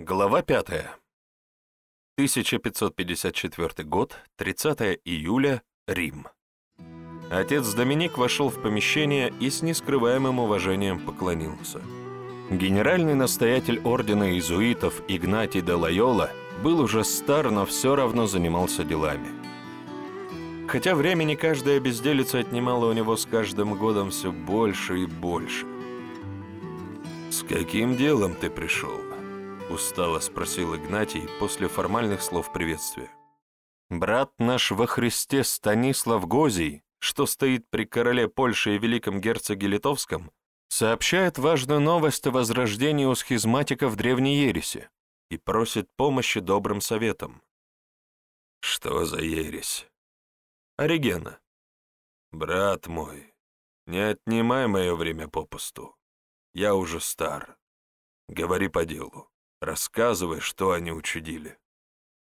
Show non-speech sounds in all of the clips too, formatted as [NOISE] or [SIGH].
Глава 5. 1554 год, 30 июля, Рим. Отец Доминик вошел в помещение и с нескрываемым уважением поклонился. Генеральный настоятель ордена иезуитов Игнатий де Лайола был уже стар, но все равно занимался делами. Хотя времени каждая безделица отнимала у него с каждым годом все больше и больше. «С каким делом ты пришел?» — устало спросил Игнатий после формальных слов приветствия. «Брат наш во Христе Станислав Гозий, что стоит при короле Польши и великом герцоге Литовском, сообщает важную новость о возрождении у схизматиков Древней Ереси и просит помощи добрым советам». «Что за ересь?» «Оригена». «Брат мой, не отнимай мое время попусту. Я уже стар. Говори по делу. Рассказывай, что они учудили.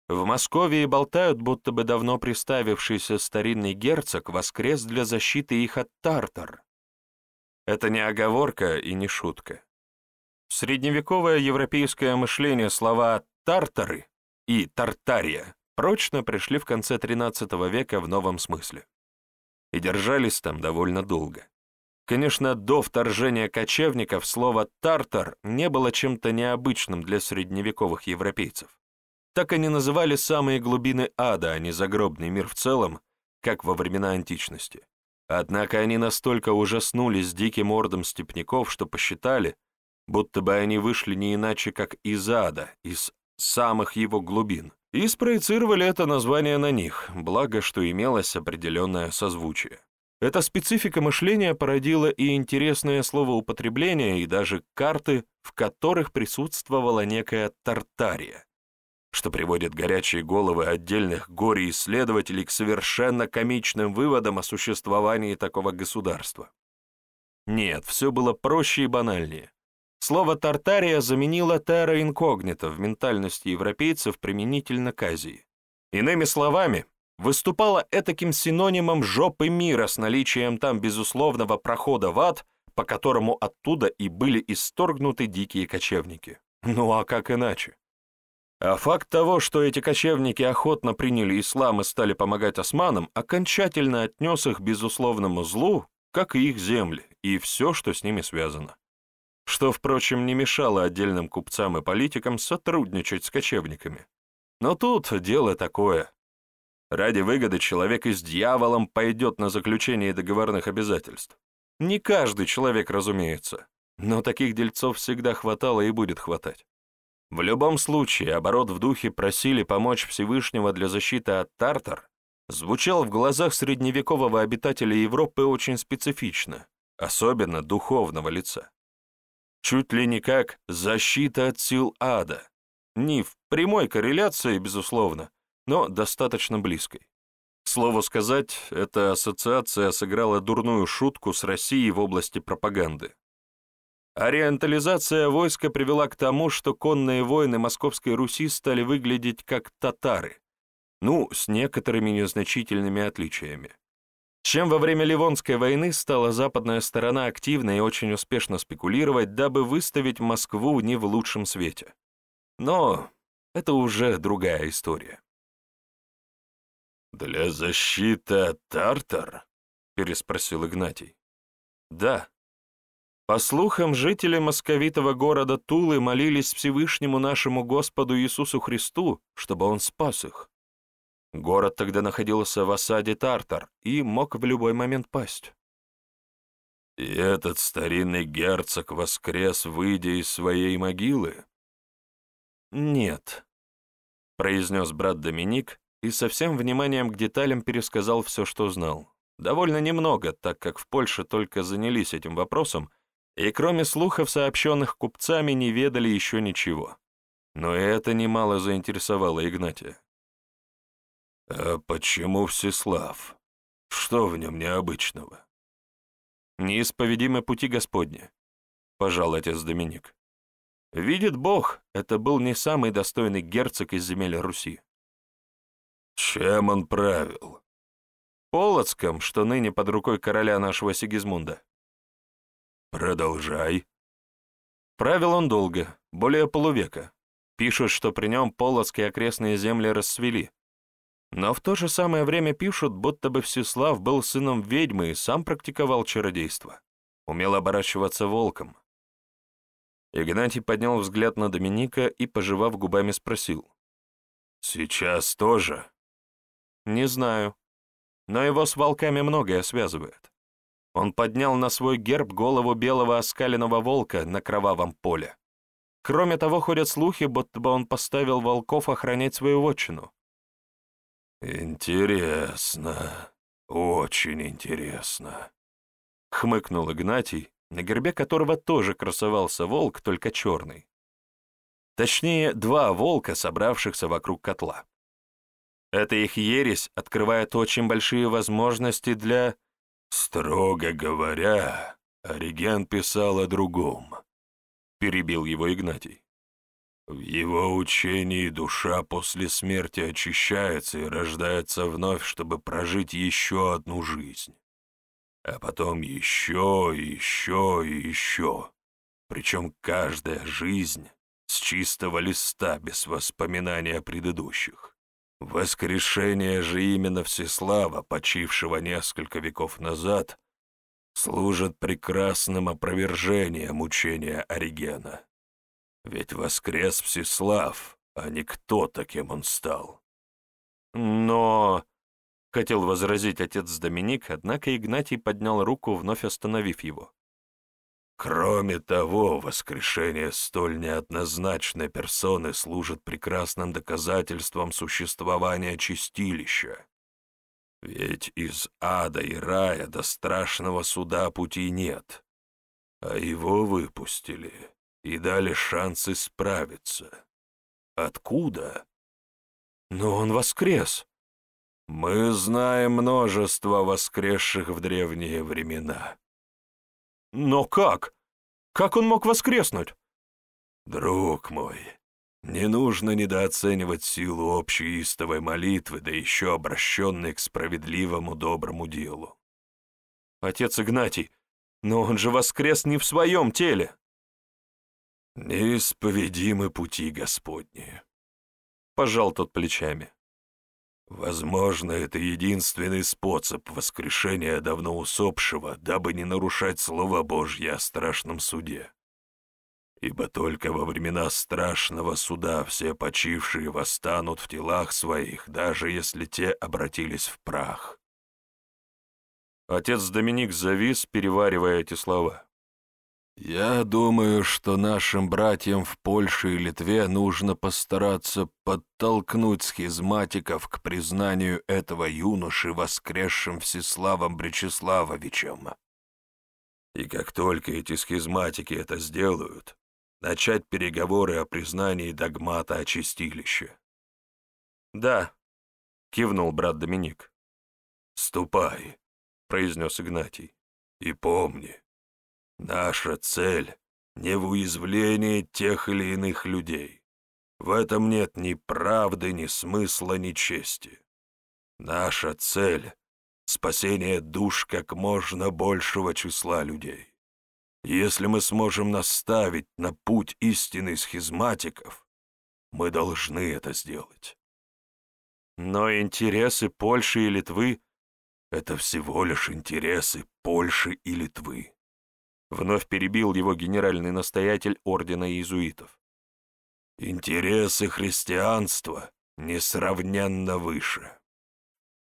В Москве болтают, будто бы давно приставившийся старинный герцог воскрес для защиты их от тартар. Это не оговорка и не шутка. Средневековое европейское мышление слова «тартары» и «тартария» прочно пришли в конце XIII века в новом смысле. И держались там довольно долго. Конечно, до вторжения кочевников слово «тартар» не было чем-то необычным для средневековых европейцев. Так они называли самые глубины ада, а не загробный мир в целом, как во времена античности. Однако они настолько ужаснулись диким ордом степняков, что посчитали, будто бы они вышли не иначе, как из ада, из самых его глубин, и спроецировали это название на них, благо, что имелось определенное созвучие. Эта специфика мышления породила и интересное словоупотребление, и даже карты, в которых присутствовала некая тартария, что приводит горячие головы отдельных горе-исследователей к совершенно комичным выводам о существовании такого государства. Нет, все было проще и банальнее. Слово «тартария» заменило «терра инкогнито» в ментальности европейцев применительно к Азии. Иными словами, выступала этаким синонимом жопы мира с наличием там безусловного прохода в ад, по которому оттуда и были исторгнуты дикие кочевники. Ну а как иначе? А факт того, что эти кочевники охотно приняли ислам и стали помогать османам, окончательно отнес их безусловному злу, как и их земли, и все, что с ними связано. Что, впрочем, не мешало отдельным купцам и политикам сотрудничать с кочевниками. Но тут дело такое. Ради выгоды человек и с дьяволом пойдет на заключение договорных обязательств. Не каждый человек, разумеется, но таких дельцов всегда хватало и будет хватать. В любом случае, оборот в духе просили помочь Всевышнего для защиты от тартар звучал в глазах средневекового обитателя Европы очень специфично, особенно духовного лица. Чуть ли не как защита от сил ада. Не в прямой корреляции, безусловно, но достаточно близкой. К слову сказать, эта ассоциация сыграла дурную шутку с Россией в области пропаганды. Ориентализация войска привела к тому, что конные воины Московской Руси стали выглядеть как татары, ну, с некоторыми незначительными отличиями. Чем во время Ливонской войны стала западная сторона активно и очень успешно спекулировать, дабы выставить Москву не в лучшем свете. Но это уже другая история. «Для защиты от Тартар?» — переспросил Игнатий. «Да. По слухам, жители московитого города Тулы молились Всевышнему нашему Господу Иисусу Христу, чтобы Он спас их. Город тогда находился в осаде Тартар и мог в любой момент пасть». «И этот старинный герцог воскрес, выйдя из своей могилы?» «Нет», — произнес брат Доминик, и со всем вниманием к деталям пересказал все, что знал. Довольно немного, так как в Польше только занялись этим вопросом, и кроме слухов, сообщенных купцами, не ведали еще ничего. Но это немало заинтересовало Игнатия. «А почему Всеслав? Что в нем необычного?» «Неисповедимы пути Господни», — пожал отец Доминик. «Видит Бог, это был не самый достойный герцог из земель Руси. Чем он правил? Полоцком, что ныне под рукой короля нашего Сигизмунда. Продолжай. Правил он долго, более полувека. Пишут, что при нем Полоцк и окрестные земли расцвели. Но в то же самое время пишут, будто бы Всеслав был сыном ведьмы и сам практиковал чародейство. Умел оборачиваться волком. Игнатий поднял взгляд на Доминика и, пожевав губами, спросил. «Сейчас тоже?» «Не знаю. Но его с волками многое связывает. Он поднял на свой герб голову белого оскаленного волка на кровавом поле. Кроме того, ходят слухи, будто бы он поставил волков охранять свою вотчину. «Интересно, очень интересно», — хмыкнул Игнатий, на гербе которого тоже красовался волк, только черный. Точнее, два волка, собравшихся вокруг котла. Эта их ересь открывает очень большие возможности для... «Строго говоря, Ориген писал о другом», — перебил его Игнатий. «В его учении душа после смерти очищается и рождается вновь, чтобы прожить еще одну жизнь. А потом еще, еще и еще. Причем каждая жизнь с чистого листа, без воспоминаний о предыдущих. Воскрешение же именно Всеслава, почившего несколько веков назад, служит прекрасным опровержением учения Оригена. Ведь воскрес Всеслав, а не кто таким он стал. Но... — хотел возразить отец Доминик, однако Игнатий поднял руку, вновь остановив его. Кроме того, воскрешение столь неоднозначной персоны служит прекрасным доказательством существования чистилища. Ведь из ада и рая до страшного суда пути нет, а его выпустили и дали шанс исправиться. Откуда? Но он воскрес. Мы знаем множество воскресших в древние времена. Но как? Как он мог воскреснуть? Друг мой, не нужно недооценивать силу общей истовой молитвы, да еще обращенной к справедливому доброму делу. Отец Игнатий, но он же воскрес не в своем теле. Неисповедимы пути Господни. Пожал тот плечами. Возможно, это единственный способ воскрешения давно усопшего, дабы не нарушать Слово Божье о страшном суде. Ибо только во времена страшного суда все почившие восстанут в телах своих, даже если те обратились в прах. Отец Доминик завис, переваривая эти слова. Я думаю, что нашим братьям в Польше и Литве нужно постараться подтолкнуть схизматиков к признанию этого юноши воскресшим Всеславом Бречеславовичем. И как только эти схизматики это сделают, начать переговоры о признании догмата о чистилище. «Да», — кивнул брат Доминик. «Ступай», — произнес Игнатий, — «и помни, Наша цель — не в уязвлении тех или иных людей. В этом нет ни правды, ни смысла, ни чести. Наша цель — спасение душ как можно большего числа людей. Если мы сможем наставить на путь истины схизматиков, мы должны это сделать. Но интересы Польши и Литвы — это всего лишь интересы Польши и Литвы. Вновь перебил его генеральный настоятель ордена иезуитов. «Интересы христианства несравненно выше».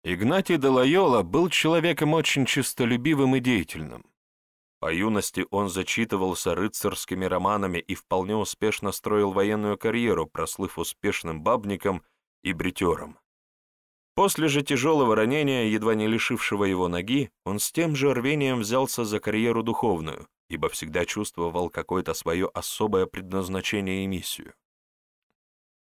Игнатий де Лайола был человеком очень честолюбивым и деятельным. По юности он зачитывался рыцарскими романами и вполне успешно строил военную карьеру, прослыв успешным бабником и бритером. После же тяжелого ранения, едва не лишившего его ноги, он с тем же рвением взялся за карьеру духовную, ибо всегда чувствовал какое-то свое особое предназначение и миссию.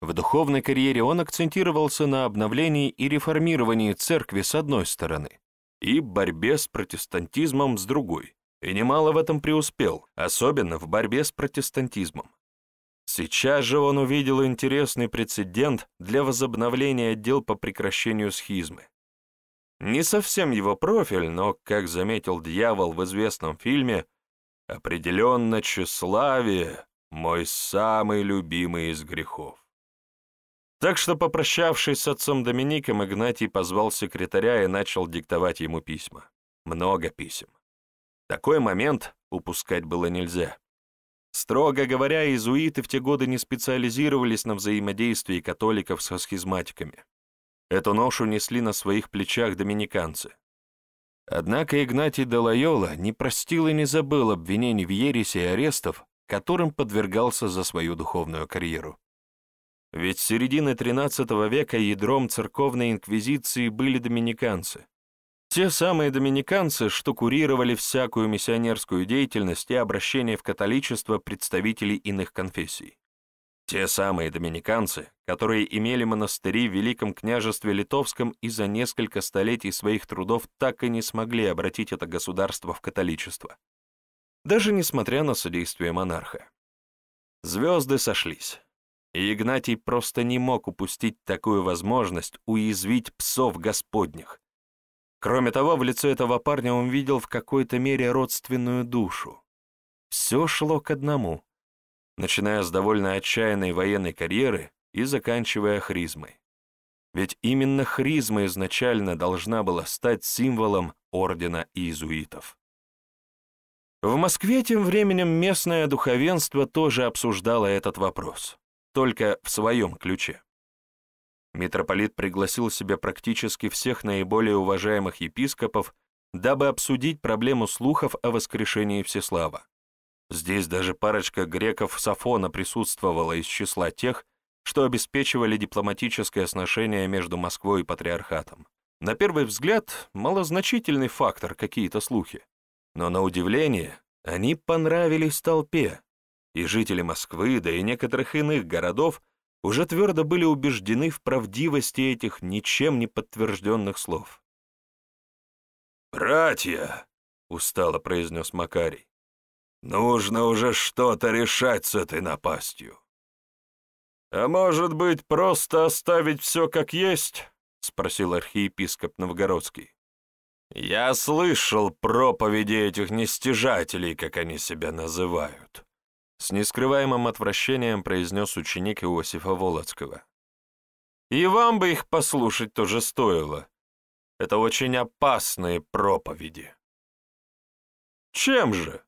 В духовной карьере он акцентировался на обновлении и реформировании церкви с одной стороны и борьбе с протестантизмом с другой, и немало в этом преуспел, особенно в борьбе с протестантизмом. Сейчас же он увидел интересный прецедент для возобновления дел по прекращению схизмы. Не совсем его профиль, но, как заметил дьявол в известном фильме, Определенно тщеславие мой самый любимый из грехов. Так что, попрощавшись с отцом Домиником, Игнатий позвал секретаря и начал диктовать ему письма. Много писем. Такой момент упускать было нельзя. Строго говоря, иезуиты в те годы не специализировались на взаимодействии католиков со схизматиками. Эту ношу несли на своих плечах доминиканцы. Однако Игнатий де Лайола не простил и не забыл обвинений в ереси и арестов, которым подвергался за свою духовную карьеру. Ведь с середины XIII века ядром церковной инквизиции были доминиканцы. Те самые доминиканцы, что курировали всякую миссионерскую деятельность и обращение в католичество представителей иных конфессий. Те самые доминиканцы, которые имели монастыри в Великом княжестве Литовском и за несколько столетий своих трудов так и не смогли обратить это государство в католичество. Даже несмотря на содействие монарха. Звезды сошлись и Игнатий просто не мог упустить такую возможность уязвить псов господних. Кроме того, в лице этого парня он видел в какой-то мере родственную душу. Все шло к одному, начиная с довольно отчаянной военной карьеры и заканчивая хризмой. Ведь именно хризма изначально должна была стать символом ордена иезуитов. В Москве тем временем местное духовенство тоже обсуждало этот вопрос только в своем ключе. Митрополит пригласил себе практически всех наиболее уважаемых епископов, дабы обсудить проблему слухов о воскрешении Всеслава. Здесь даже парочка греков Сафона присутствовала из числа тех, что обеспечивали дипломатическое сношение между Москвой и Патриархатом. На первый взгляд, малозначительный фактор какие-то слухи. Но на удивление, они понравились толпе, и жители Москвы, да и некоторых иных городов уже твердо были убеждены в правдивости этих ничем не подтвержденных слов. «Братья!» — устало произнес Макарий. «Нужно уже что-то решать с этой напастью». «А может быть, просто оставить все как есть?» — спросил архиепископ Новгородский. «Я слышал проповеди этих нестяжателей, как они себя называют. С нескрываемым отвращением произнес ученик Иосифа Волоцкого. «И вам бы их послушать тоже стоило. Это очень опасные проповеди». «Чем же?»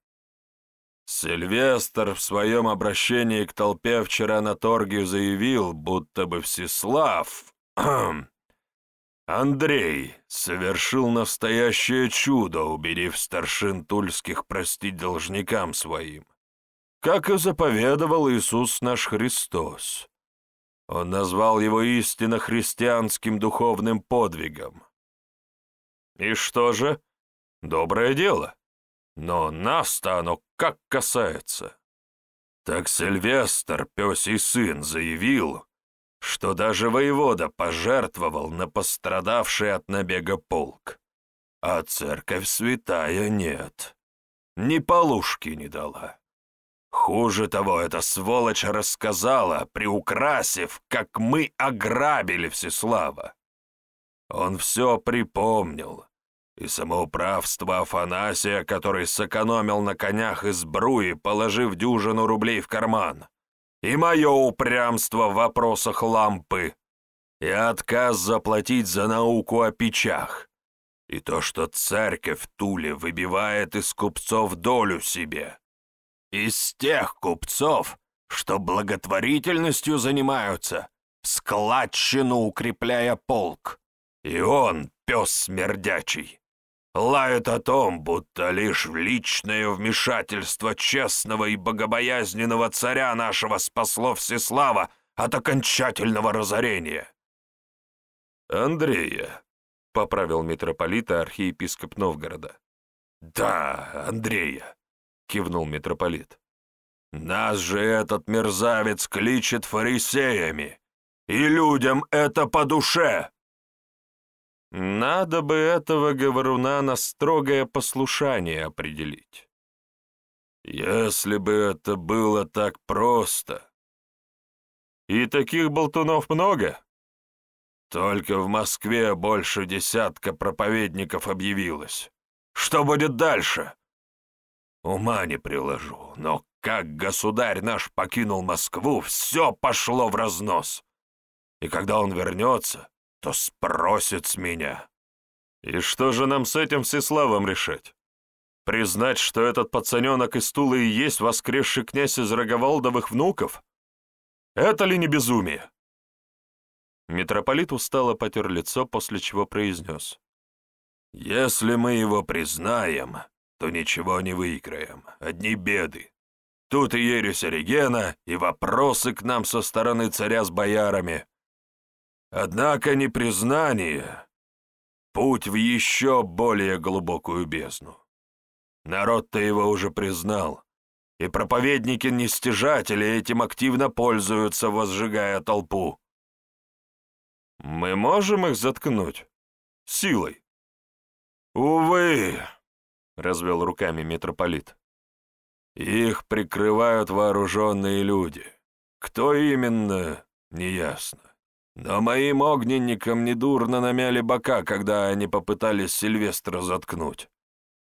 Сильвестр в своем обращении к толпе вчера на торге заявил, будто бы Всеслав, [CLEARS THROAT] Андрей, совершил настоящее чудо, убедив старшин тульских простить должникам своим как и заповедовал Иисус наш Христос. Он назвал его истинно христианским духовным подвигом. И что же? Доброе дело. Но нас-то оно как касается. Так Сильвестр, пёсий сын, заявил, что даже воевода пожертвовал на пострадавший от набега полк, а церковь святая нет, ни полушки не дала. Хуже того, эта сволочь рассказала, приукрасив, как мы ограбили Всеслава. Он все припомнил, и самоуправство Афанасия, который сэкономил на конях из бруи, положив дюжину рублей в карман, и мое упрямство в вопросах лампы, и отказ заплатить за науку о печах, и то, что церковь Туле выбивает из купцов долю себе. Из тех купцов, что благотворительностью занимаются, складчину укрепляя полк. И он, пес смердячий, лает о том, будто лишь личное вмешательство честного и богобоязненного царя нашего спасло Всеслава от окончательного разорения. «Андрея», — поправил митрополита архиепископ Новгорода. «Да, Андрея. — кивнул митрополит. «Нас же этот мерзавец кличет фарисеями, и людям это по душе!» «Надо бы этого говоруна на строгое послушание определить». «Если бы это было так просто...» «И таких болтунов много?» «Только в Москве больше десятка проповедников объявилось. Что будет дальше?» Ума не приложу, но как государь наш покинул Москву, все пошло в разнос. И когда он вернется, то спросит с меня. И что же нам с этим всеславом решать? Признать, что этот пацаненок из Тулы и есть воскресший князь из Роговалдовых внуков? Это ли не безумие? Митрополит устало потер лицо, после чего произнес. «Если мы его признаем, то ничего не выиграем, одни беды. Тут и ересь Оригена, и вопросы к нам со стороны царя с боярами. Однако непризнание Путь в еще более глубокую бездну. Народ-то его уже признал, и проповедники-нестяжатели этим активно пользуются, возжигая толпу. Мы можем их заткнуть? Силой? Увы, — развел руками митрополит. Их прикрывают вооруженные люди. Кто именно, неясно. Но моим огненникам недурно намяли бока, когда они попытались Сильвестра заткнуть.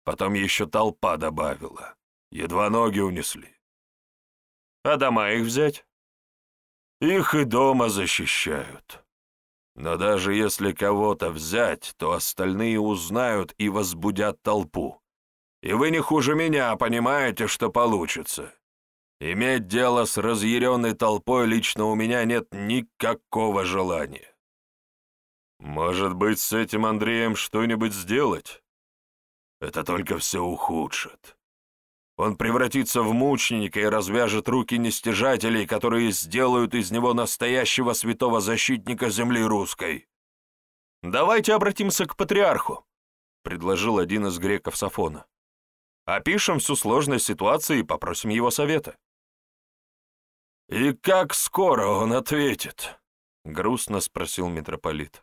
Потом еще толпа добавила. Едва ноги унесли. А дома их взять? Их и дома защищают. Но даже если кого-то взять, то остальные узнают и возбудят толпу. И вы не хуже меня понимаете, что получится. Иметь дело с разъяренной толпой лично у меня нет никакого желания. Может быть, с этим Андреем что-нибудь сделать? Это только все ухудшит. Он превратится в мученика и развяжет руки нестяжателей, которые сделают из него настоящего святого защитника земли русской. «Давайте обратимся к патриарху», — предложил один из греков Сафона. «Опишем всю сложность ситуации и попросим его совета». «И как скоро он ответит?» — грустно спросил митрополит.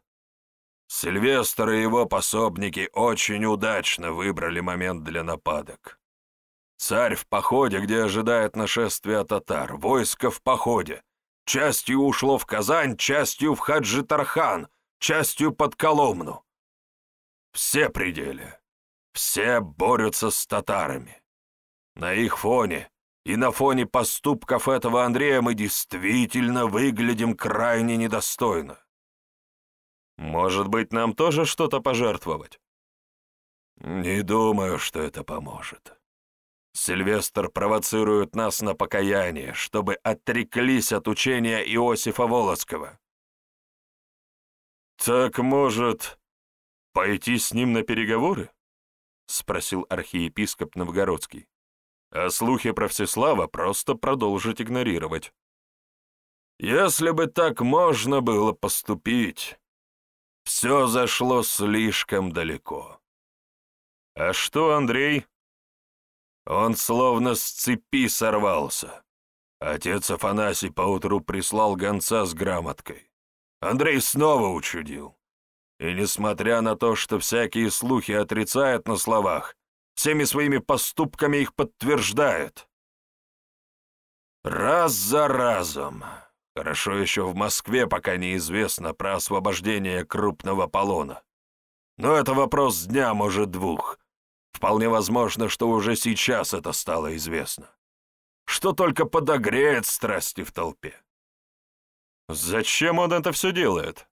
Сильвестр и его пособники очень удачно выбрали момент для нападок. Царь в походе, где ожидает нашествия татар, войско в походе. Частью ушло в Казань, частью в Хаджи-Тархан, частью под Коломну. Все пределы. Все борются с татарами. На их фоне и на фоне поступков этого Андрея мы действительно выглядим крайне недостойно. Может быть, нам тоже что-то пожертвовать? Не думаю, что это поможет. Сильвестр провоцирует нас на покаяние, чтобы отреклись от учения Иосифа Волоцкого. Так, может, пойти с ним на переговоры? — спросил архиепископ Новгородский а слухи про Всеслава просто продолжить игнорировать. Если бы так можно было поступить, все зашло слишком далеко. А что, Андрей? Он словно с цепи сорвался. Отец Афанасий поутру прислал гонца с грамоткой. Андрей снова учудил. И несмотря на то, что всякие слухи отрицают на словах, всеми своими поступками их подтверждает. Раз за разом. Хорошо еще в Москве пока неизвестно про освобождение крупного полона. Но это вопрос дня, может, двух. Вполне возможно, что уже сейчас это стало известно. Что только подогреет страсти в толпе. Зачем он это все делает?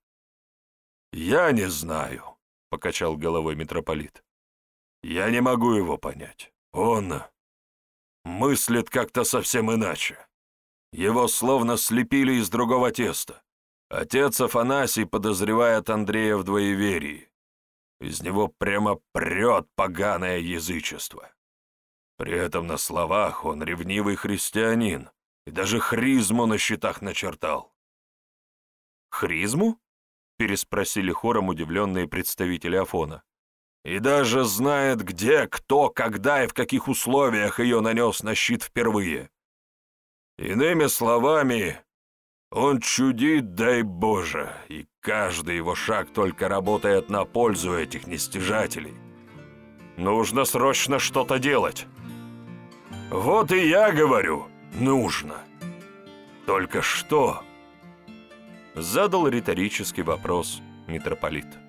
Я не знаю, — покачал головой митрополит. Я не могу его понять. Он мыслит как-то совсем иначе. Его словно слепили из другого теста. Отец Афанасий подозревает Андрея в двоеверии. Из него прямо прет поганое язычество. При этом на словах он ревнивый христианин и даже хризму на щитах начертал. «Хризму?» — переспросили хором удивленные представители Афона и даже знает, где, кто, когда и в каких условиях ее нанес на щит впервые. Иными словами, он чудит, дай Боже, и каждый его шаг только работает на пользу этих нестяжателей. Нужно срочно что-то делать. Вот и я говорю, нужно. Только что? Задал риторический вопрос митрополит.